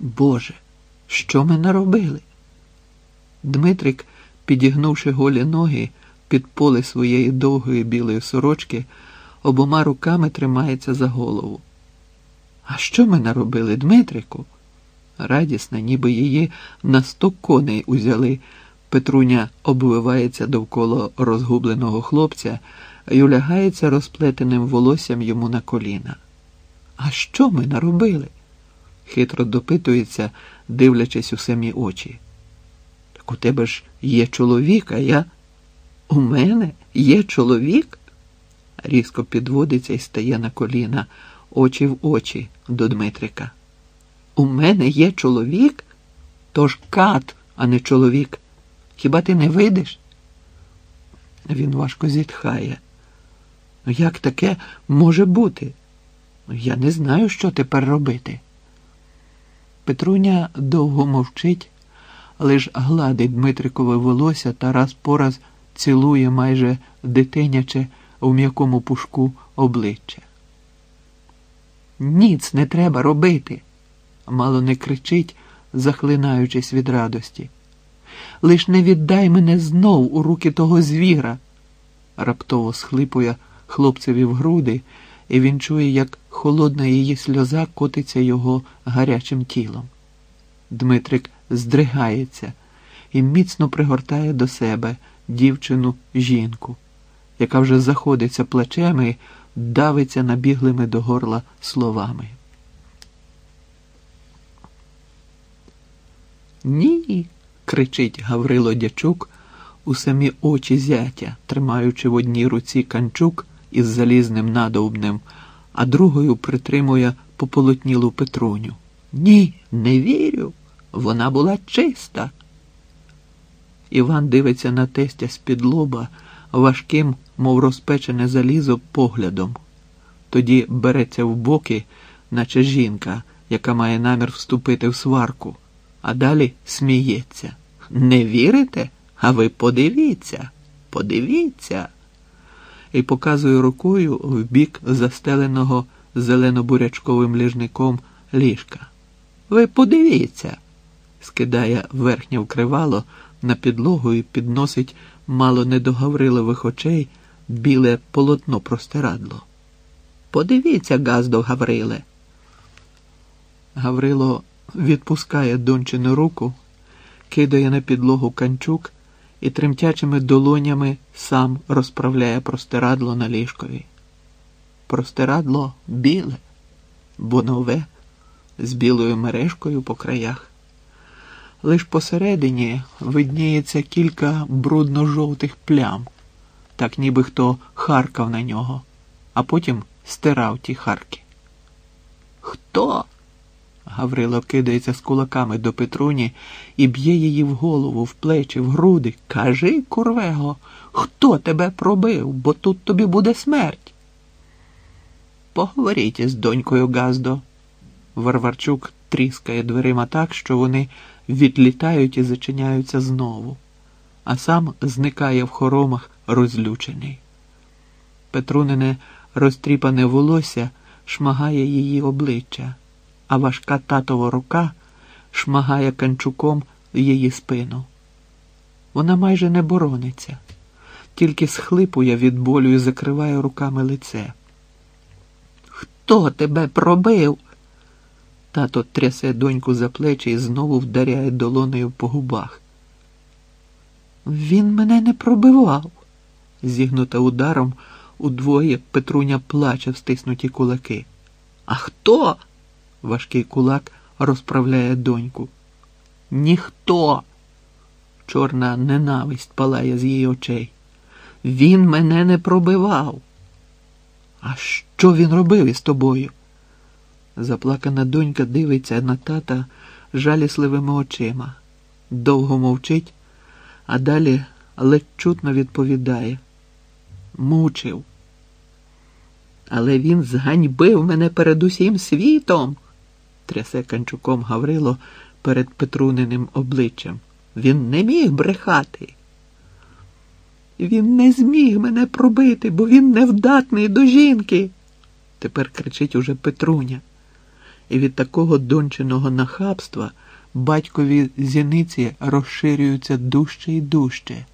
Боже, що ми наробили? Дмитрик, підігнувши голі ноги під поле своєї довгої білої сорочки, обома руками тримається за голову. А що ми наробили, Дмитрику? Радісна, ніби її на сто коней узяли. Петруня обвивається довкола розгубленого хлопця і улягається розплетеним волоссям йому на коліна. А що ми наробили? Хитро допитується, дивлячись у самі очі. Так у тебе ж є чоловік, а я. У мене є чоловік? Різко підводиться і стає на коліна, очі в очі до Дмитрика. У мене є чоловік? Тож кат, а не чоловік. Хіба ти не вийдеш? Він важко зітхає. Ну, як таке може бути? Ну, я не знаю, що тепер робити. Петруня довго мовчить, лиш гладить Дмитрикове волосся та раз по раз цілує майже дитиняче в м'якому пушку обличчя. Ніц не треба робити, мало не кричить, захлинаючись від радості. Лиш не віддай мене знов у руки того звіра, раптово схлипує хлопцеві в груди, і він чує, як холодна її сльоза котиться його гарячим тілом. Дмитрик здригається і міцно пригортає до себе дівчину жінку, яка вже заходиться плечеми, давиться набіглими до горла словами. Ні, кричить Гаврило Дячук у самі очі зятя, тримаючи в одній руці канчук із залізним надовбнем, а другою притримує пополотнілу Петруню. Ні, не вірю. Вона була чиста. Іван дивиться на тестя з-під лоба важким, мов розпечене залізо, поглядом. Тоді береться в боки, наче жінка, яка має намір вступити в сварку, а далі сміється. Не вірите? А ви подивіться, подивіться. І показує рукою в бік застеленого зелено-бурячковим ліжником ліжка. Ви подивіться, скидає верхнє вкривало на підлогу і підносить мало не до Гаврилових очей біле полотно простирадло. Подивіться, Газдо Гавриле. Гаврило відпускає дончину руку, кидає на підлогу канчук і тремтячими долонями сам розправляє простирадло на ліжкові. Простирадло біле, бо нове, з білою мережкою по краях. Лиш посередині видніється кілька брудно-жовтих плям, так ніби хто харкав на нього, а потім стирав ті харки. Хто? Гаврило кидається з кулаками до Петруні і б'є її в голову, в плечі, в груди. Кажи, курвего, хто тебе пробив, бо тут тобі буде смерть. Поговоріть із донькою Газдо. Варварчук тріскає дверима так, що вони відлітають і зачиняються знову, а сам зникає в хоромах розлючений. Петрунине розтріпане волосся шмагає її обличчя, а важка татова рука шмагає канчуком її спину. Вона майже не борониться, тільки схлипує від болю і закриває руками лице. Хто тебе пробив? Тато трясе доньку за плечі і знову вдаряє долонею по губах. Він мене не пробивав. Зігнута ударом удвоє Петруня плаче в стиснуті кулаки. А хто? Важкий кулак розправляє доньку. Ніхто. Чорна ненависть палає з її очей. Він мене не пробивав. А що він робив із тобою? Заплакана донька дивиться на тата жалісливими очима, довго мовчить, а далі ледь чутно відповідає. Мучив. Але він зганьбив мене перед усім світом, трясе канчуком Гаврило перед Петруниним обличчям. Він не міг брехати. Він не зміг мене пробити, бо він невдатний до жінки. Тепер кричить уже Петруня. і від такого донченого нахабства батькові зіниці розширюються дужче і дужче.